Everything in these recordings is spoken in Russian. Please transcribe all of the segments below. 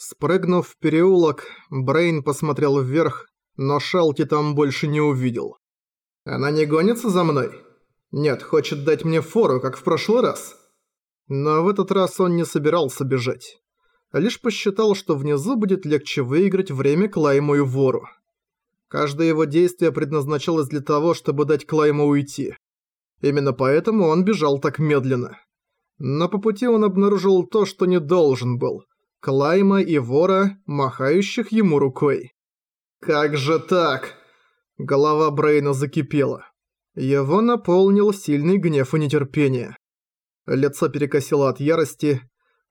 Спрыгнув в переулок, Брейн посмотрел вверх, но Шалти там больше не увидел. «Она не гонится за мной? Нет, хочет дать мне фору, как в прошлый раз». Но в этот раз он не собирался бежать. Лишь посчитал, что внизу будет легче выиграть время Клайму и вору. Каждое его действие предназначалось для того, чтобы дать Клайму уйти. Именно поэтому он бежал так медленно. Но по пути он обнаружил то, что не должен был – Клайма и вора, махающих ему рукой. «Как же так?» Голова Брейна закипела. Его наполнил сильный гнев и нетерпение. Лицо перекосило от ярости.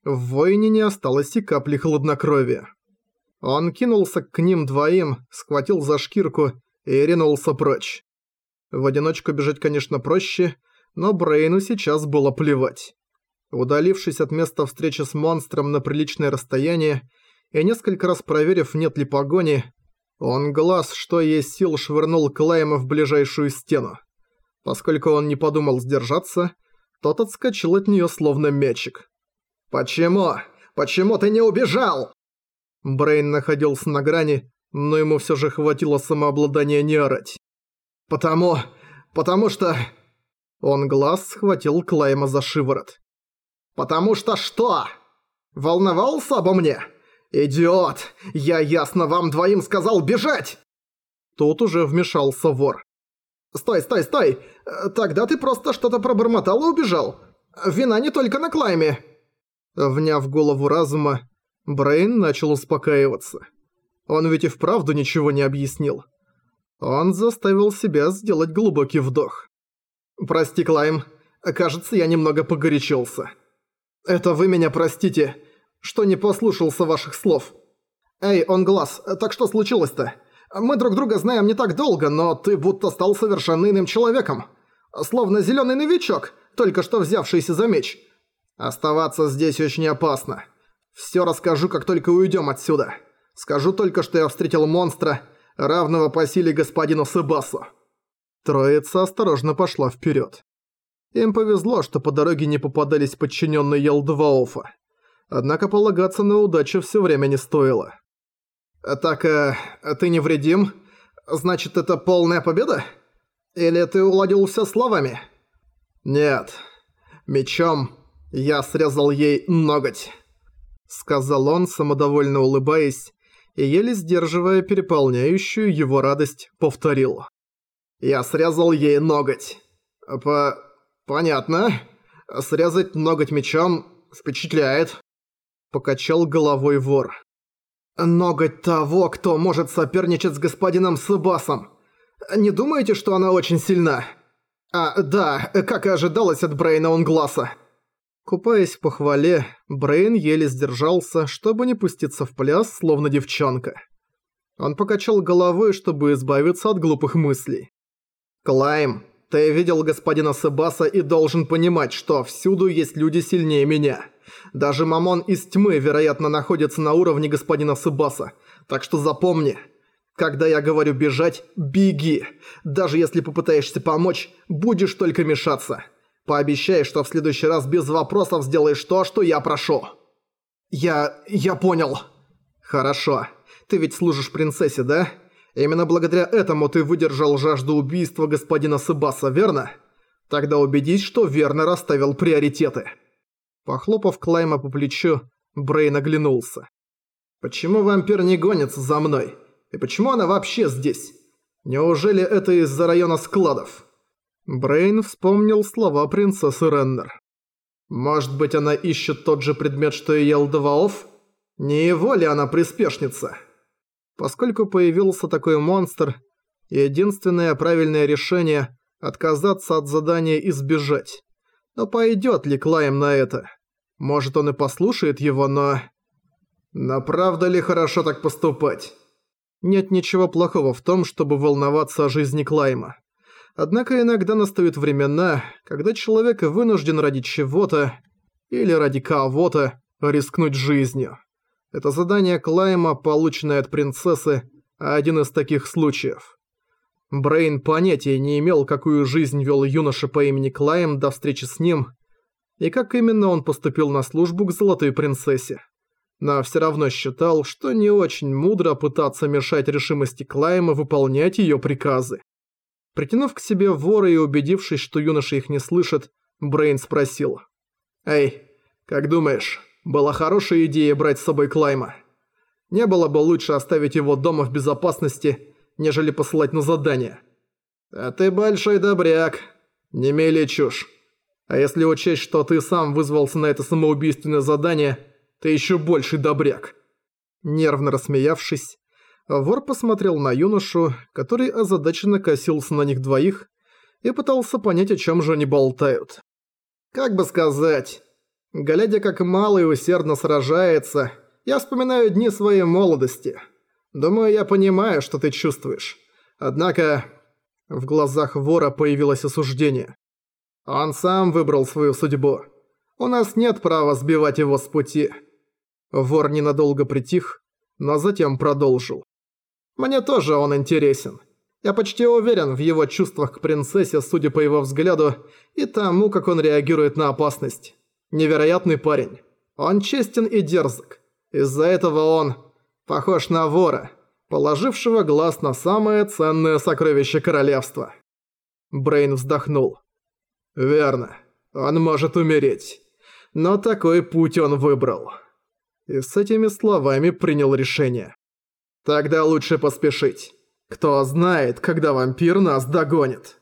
В воине не осталось и капли хладнокровия. Он кинулся к ним двоим, схватил за шкирку и ринулся прочь. В одиночку бежать, конечно, проще, но Брейну сейчас было плевать. Удалившись от места встречи с монстром на приличное расстояние и несколько раз проверив, нет ли погони, он глаз, что есть сил, швырнул Клайма в ближайшую стену. Поскольку он не подумал сдержаться, тот отскочил от неё словно мячик. «Почему? Почему ты не убежал?» Брейн находился на грани, но ему всё же хватило самообладания не орать. «Потому... потому что...» Он глаз схватил Клайма за шиворот. «Потому что что? Волновался обо мне? Идиот! Я ясно вам двоим сказал бежать!» Тут уже вмешался вор. «Стой, стой, стой! Тогда ты просто что-то пробормотал и убежал. Вина не только на Клайме!» Вняв голову разума, Брейн начал успокаиваться. Он ведь и вправду ничего не объяснил. Он заставил себя сделать глубокий вдох. «Прости, Клайм. Кажется, я немного погорячился». «Это вы меня простите, что не послушался ваших слов. Эй, он глаз, так что случилось-то? Мы друг друга знаем не так долго, но ты будто стал совершенно иным человеком. Словно зелёный новичок, только что взявшийся за меч. Оставаться здесь очень опасно. Всё расскажу, как только уйдём отсюда. Скажу только, что я встретил монстра, равного по силе господину Себасу». Троица осторожно пошла вперёд. Им повезло, что по дороге не попадались подчиненные Елдваофа. Однако полагаться на удачу все время не стоило. «Так, э, ты невредим? Значит, это полная победа? Или ты уладил все словами?» «Нет. Мечом я срезал ей ноготь», — сказал он, самодовольно улыбаясь, и еле сдерживая переполняющую его радость, повторил. «Я срезал ей ноготь. По... «Понятно. Срезать ноготь мечом впечатляет», — покачал головой вор. «Ноготь того, кто может соперничать с господином Сыбасом. Не думаете, что она очень сильна?» «А, да, как и ожидалось от Брейна Унгласа». Купаясь в похвале, Брейн еле сдержался, чтобы не пуститься в пляс, словно девчонка. Он покачал головой, чтобы избавиться от глупых мыслей. «Клайм, ты видел господина Себаса и должен понимать, что всюду есть люди сильнее меня. Даже Мамон из тьмы, вероятно, находится на уровне господина Себаса. Так что запомни, когда я говорю бежать, беги. Даже если попытаешься помочь, будешь только мешаться. Пообещай, что в следующий раз без вопросов сделаешь то, что я прошу. Я... я понял. Хорошо. Ты ведь служишь принцессе, да? Именно благодаря этому ты выдержал жажду убийства господина Сыбаса, верно? Тогда убедись, что верно расставил приоритеты». Похлопав Клайма по плечу, Брейн оглянулся. «Почему вампир не гонится за мной? И почему она вообще здесь? Неужели это из-за района складов?» Брейн вспомнил слова принцессы Реннер. «Может быть, она ищет тот же предмет, что и Елдваоф? Не его ли она приспешница?» Поскольку появился такой монстр, единственное правильное решение – отказаться от задания и сбежать. Но пойдет ли Клайм на это? Может, он и послушает его, но... Но правда ли хорошо так поступать? Нет ничего плохого в том, чтобы волноваться о жизни Клайма. Однако иногда настают времена, когда человек вынужден ради чего-то или ради кого-то рискнуть жизнью. Это задание Клайма, полученное от принцессы, один из таких случаев. Брейн понятия не имел, какую жизнь вел юноша по имени Клайм до встречи с ним, и как именно он поступил на службу к Золотой Принцессе. но все равно считал, что не очень мудро пытаться мешать решимости Клайма выполнять ее приказы. Притянув к себе вора и убедившись, что юноша их не слышит, Брейн спросил. «Эй, как думаешь, была хорошая идея брать с собой Клайма? Не было бы лучше оставить его дома в безопасности, нежели посылать на задание?» «А ты большой добряк. Не мели чушь. А если учесть, что ты сам вызвался на это самоубийственное задание, ты еще больший добряк». Нервно рассмеявшись, вор посмотрел на юношу, который озадаченно косился на них двоих и пытался понять, о чем же они болтают. «Как бы сказать, глядя как малый усердно сражается, я вспоминаю дни своей молодости. Думаю, я понимаю, что ты чувствуешь. Однако в глазах вора появилось осуждение. Он сам выбрал свою судьбу. У нас нет права сбивать его с пути. Вор ненадолго притих, но затем продолжил. Мне тоже он интересен. Я почти уверен в его чувствах к принцессе, судя по его взгляду, и тому, как он реагирует на опасность. Невероятный парень. Он честен и дерзок. Из-за этого он похож на вора положившего глаз на самое ценное сокровище королевства. Брейн вздохнул. «Верно, он может умереть. Но такой путь он выбрал». И с этими словами принял решение. «Тогда лучше поспешить. Кто знает, когда вампир нас догонит».